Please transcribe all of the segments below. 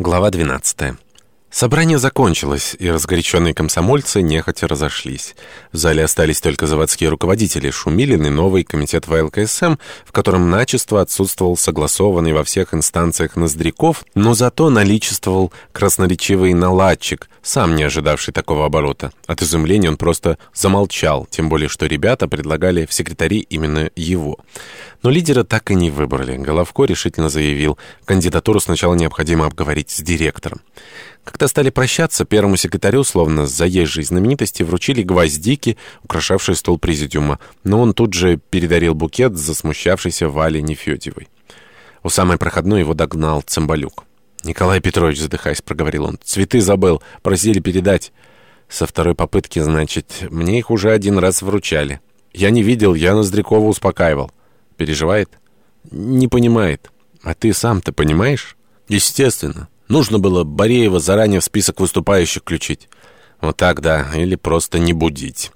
Глава 12. Собрание закончилось, и разгоряченные комсомольцы нехотя разошлись. В зале остались только заводские руководители Шумилин и новый комитет ВЛКСМ, в котором начисто отсутствовал согласованный во всех инстанциях Ноздряков, но зато наличествовал красноречивый наладчик, сам не ожидавший такого оборота. От изумления он просто замолчал, тем более что ребята предлагали в секретари именно его. Но лидера так и не выбрали. Головко решительно заявил, кандидатуру сначала необходимо обговорить с директором. Когда стали прощаться, первому секретарю, словно заезжей знаменитости, вручили гвоздики, украшавшие стол президиума, но он тут же передарил букет засмущавшейся Вале Нефедевой. У самой проходной его догнал Цымбалюк. «Николай Петрович, задыхаясь, проговорил он, — цветы забыл, просили передать». Со второй попытки, значит, мне их уже один раз вручали. Я не видел, я Ноздрякова успокаивал. Переживает? Не понимает. А ты сам-то понимаешь? Естественно. Нужно было Бореева заранее в список выступающих включить. Вот так, да, или просто не будить.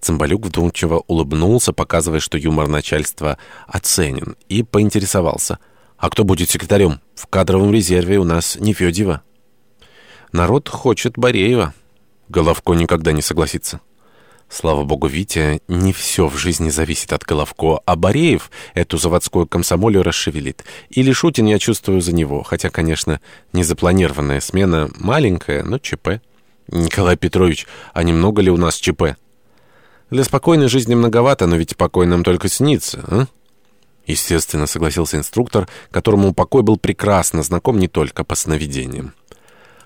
Цымбалюк вдумчиво улыбнулся, показывая, что юмор начальства оценен, и поинтересовался. «А кто будет секретарем? В кадровом резерве у нас не Федева». «Народ хочет Бореева». Головко никогда не согласится. Слава богу, Витя, не все в жизни зависит от Головко, а Бореев эту заводскую комсомолю расшевелит. Или Шутин я чувствую за него, хотя, конечно, незапланированная смена маленькая, но ЧП. Николай Петрович, а немного ли у нас ЧП? Для спокойной жизни многовато, но ведь покой нам только снится, а? Естественно, согласился инструктор, которому покой был прекрасно знаком не только по сновидениям.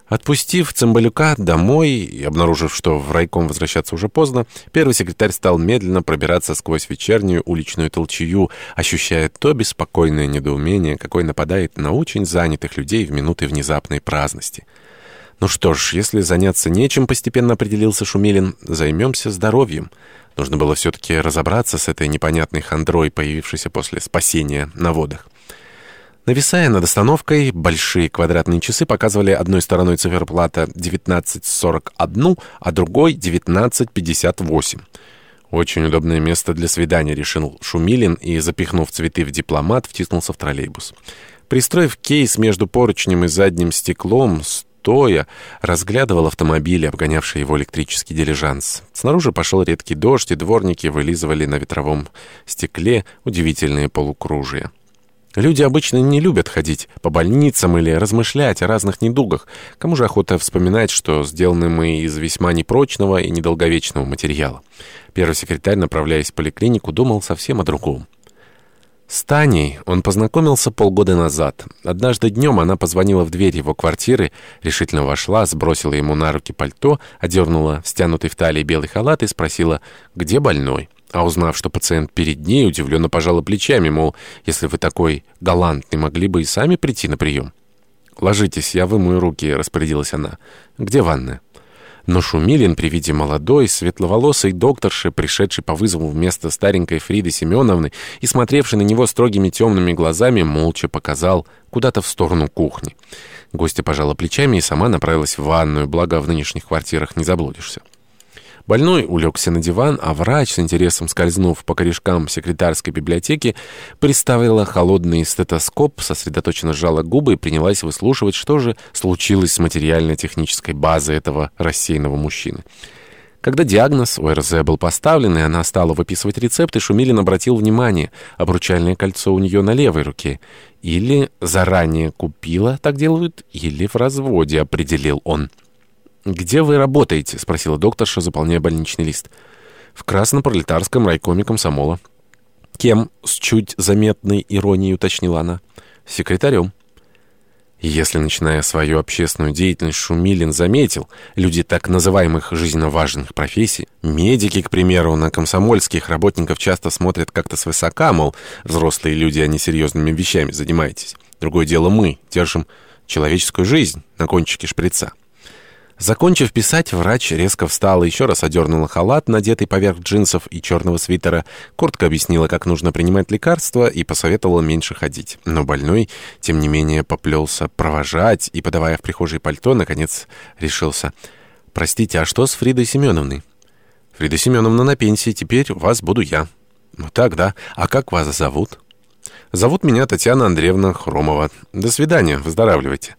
Отпустив Цымбалюка домой и обнаружив, что в райком возвращаться уже поздно, первый секретарь стал медленно пробираться сквозь вечернюю уличную толчую, ощущая то беспокойное недоумение, какое нападает на очень занятых людей в минуты внезапной праздности. Ну что ж, если заняться нечем, постепенно определился Шумилин, займемся здоровьем. Нужно было все-таки разобраться с этой непонятной хандрой, появившейся после спасения на водах. Нависая над остановкой, большие квадратные часы показывали одной стороной циферблата 19.41, а другой 19.58. Очень удобное место для свидания, решил Шумилин и, запихнув цветы в дипломат, втиснулся в троллейбус. Пристроив кейс между поручнем и задним стеклом, стоя, разглядывал автомобили, обгонявшие его электрический дилижанс. Снаружи пошел редкий дождь, и дворники вылизывали на ветровом стекле удивительные полукружия. Люди обычно не любят ходить по больницам или размышлять о разных недугах. Кому же охота вспоминать, что сделаны мы из весьма непрочного и недолговечного материала? Первый секретарь, направляясь в поликлинику, думал совсем о другом. С Таней он познакомился полгода назад. Однажды днем она позвонила в дверь его квартиры, решительно вошла, сбросила ему на руки пальто, одернула стянутый в талии белый халат и спросила, где больной. А узнав, что пациент перед ней, удивленно пожала плечами, мол, если вы такой галантный, могли бы и сами прийти на прием. «Ложитесь, я вымою руки», — распорядилась она. «Где ванная?» Но Шумилин при виде молодой, светловолосой докторши, пришедшей по вызову вместо старенькой Фриды Семеновны и смотревшей на него строгими темными глазами, молча показал куда-то в сторону кухни. Гостья пожала плечами и сама направилась в ванную, благо в нынешних квартирах не заблудишься. Больной улегся на диван, а врач, с интересом скользнув по корешкам секретарской библиотеки, приставила холодный стетоскоп, сосредоточенно сжала губы и принялась выслушивать, что же случилось с материально-технической базой этого рассеянного мужчины. Когда диагноз ОРЗ был поставлен, и она стала выписывать рецепты, Шумилин обратил внимание, обручальное кольцо у нее на левой руке. Или заранее купила, так делают, или в разводе, определил он. «Где вы работаете?» — спросила докторша, заполняя больничный лист. «В Краснопролетарском райкоме комсомола». «Кем?» — с чуть заметной иронией уточнила она. «Секретарем». Если, начиная свою общественную деятельность, Шумилин заметил, люди так называемых жизненно важных профессий, медики, к примеру, на комсомольских работников часто смотрят как-то свысока, мол, взрослые люди, а не серьезными вещами занимаетесь. Другое дело мы, держим человеческую жизнь на кончике шприца. Закончив писать, врач резко встала, еще раз одернула халат, надетый поверх джинсов и черного свитера, коротко объяснила, как нужно принимать лекарства и посоветовала меньше ходить. Но больной, тем не менее, поплелся провожать и, подавая в прихожей пальто, наконец решился. «Простите, а что с Фридой Семеновной?» «Фрида Семеновна на пенсии, теперь вас буду я». «Ну так, да. А как вас зовут?» «Зовут меня Татьяна Андреевна Хромова. До свидания, выздоравливайте».